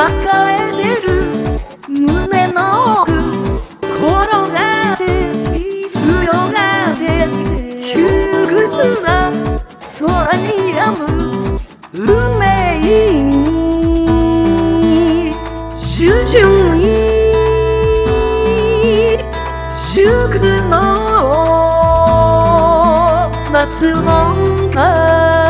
抱えてる。胸の奥転がって強がって窮屈な空にやむ運命に従順に熟屈の夏の歌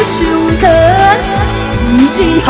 ャボン玉弾ける瞬間虹